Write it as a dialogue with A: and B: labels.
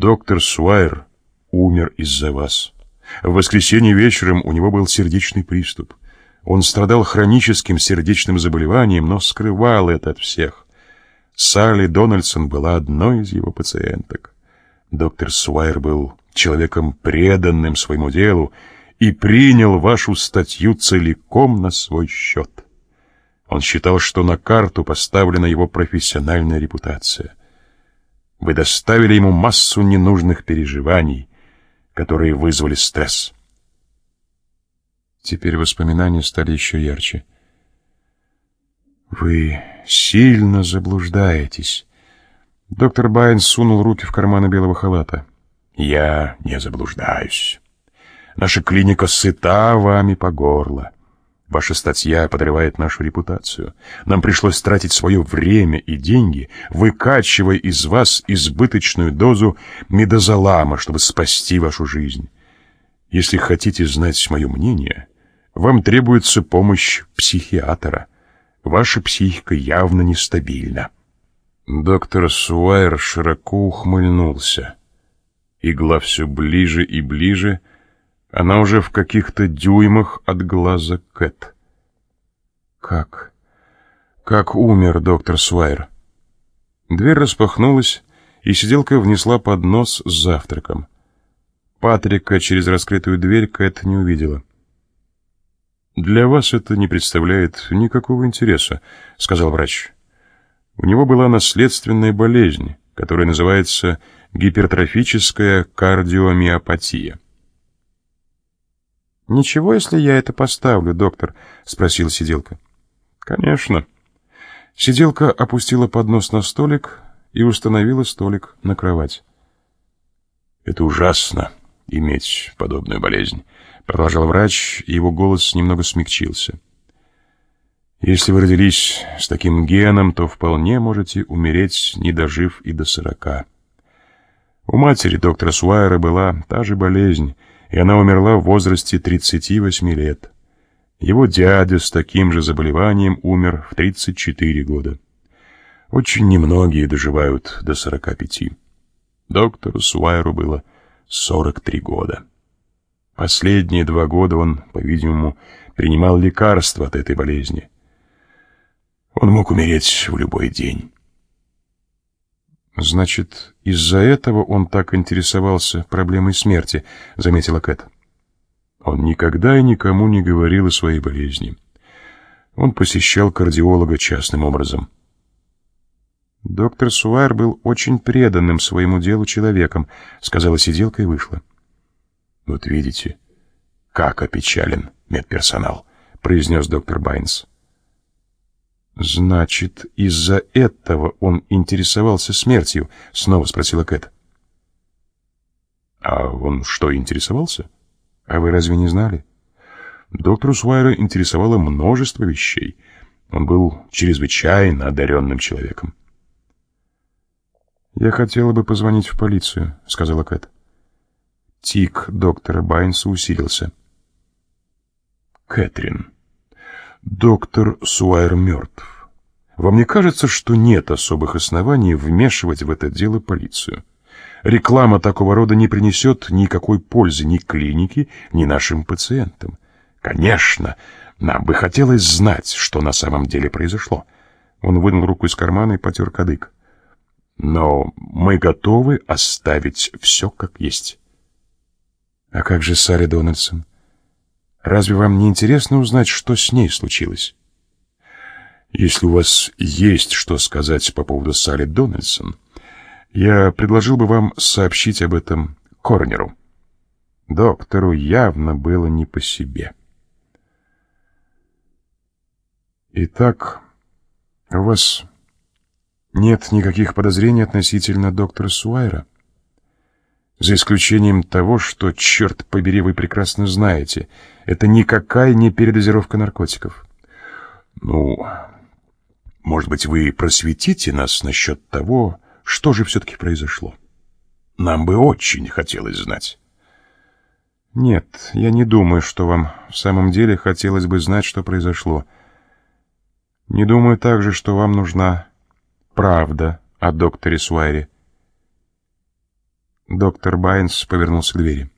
A: Доктор Суайр умер из-за вас. В воскресенье вечером у него был сердечный приступ. Он страдал хроническим сердечным заболеванием, но скрывал это от всех. Салли Дональдсон была одной из его пациенток. Доктор Суайр был человеком преданным своему делу и принял вашу статью целиком на свой счет. Он считал, что на карту поставлена его профессиональная репутация. Вы доставили ему массу ненужных переживаний, которые вызвали стресс.
B: Теперь воспоминания стали еще ярче.
A: Вы сильно заблуждаетесь.
B: Доктор Байн сунул руки в карманы белого халата.
A: Я не заблуждаюсь. Наша клиника сыта вами по горло. Ваша статья подрывает нашу репутацию. Нам пришлось тратить свое время и деньги, выкачивая из вас избыточную дозу медозолама, чтобы спасти вашу жизнь. Если хотите знать мое мнение, вам требуется помощь психиатра. Ваша психика явно нестабильна.
B: Доктор Суайр широко ухмыльнулся. Игла все ближе и ближе, она уже в каких-то дюймах от глаза Кэт. Как? Как умер доктор Суайр? Дверь распахнулась, и сиделка внесла поднос с завтраком. Патрика через раскрытую дверь Кэт не увидела. «Для вас это не представляет никакого интереса», — сказал врач. «У него была наследственная болезнь, которая называется гипертрофическая кардиомиопатия».
A: «Ничего, если я это поставлю, доктор?» — спросила сиделка.
B: «Конечно». Сиделка опустила поднос на столик и установила столик на кровать.
A: «Это ужасно, иметь подобную болезнь», — продолжал врач, и его голос немного смягчился. «Если вы родились с таким геном, то вполне можете умереть, не дожив и до сорока. У матери доктора Суайра была та же болезнь, и она умерла в возрасте 38 лет. Его дядя с таким же заболеванием умер в 34 года. Очень немногие доживают до 45. Доктору Суайру было 43 года. Последние два года он, по-видимому, принимал лекарства от этой болезни. Он мог умереть в любой день.
B: «Значит, из-за этого он так интересовался проблемой смерти», — заметила Кэт.
A: Он никогда и никому не говорил о своей болезни. Он посещал кардиолога частным образом.
B: «Доктор Суайр был очень преданным своему делу человеком», — сказала сиделка и вышла.
A: «Вот видите, как опечален медперсонал», — произнес доктор Байнс.
B: «Значит, из-за этого он интересовался смертью?» — снова спросила Кэт.
A: «А он что, интересовался?»
B: «А вы разве не знали?»
A: Доктору Суайра интересовало множество вещей. Он был чрезвычайно одаренным человеком.
B: «Я хотела бы позвонить в полицию», — сказала Кэт. Тик доктора Байнса усилился.
A: «Кэтрин», доктор Суайр мертв. Вам не кажется, что нет особых оснований вмешивать в это дело полицию? Реклама такого рода не принесет никакой пользы ни клинике, ни нашим пациентам. Конечно, нам бы хотелось знать, что на самом деле произошло.
B: Он вынул руку из кармана и потер кадык.
A: Но мы готовы оставить все как есть.
B: А как же Салли Дональдсон? Разве вам не интересно узнать, что с ней случилось?
A: Если у вас есть что сказать по поводу Салли Дональдсон, я предложил бы вам сообщить об этом Корнеру.
B: Доктору явно было не по себе. Итак, у вас нет никаких подозрений относительно доктора Суайра? За исключением того, что, черт побери, вы прекрасно знаете, это никакая не передозировка наркотиков.
A: Ну, может быть, вы просветите нас насчет того, что же все-таки произошло? Нам бы очень хотелось знать.
B: Нет, я не думаю, что вам в самом деле хотелось бы знать, что произошло. Не думаю также, что вам нужна правда о докторе Суайре.
A: Доктор Байнс повернулся к двери.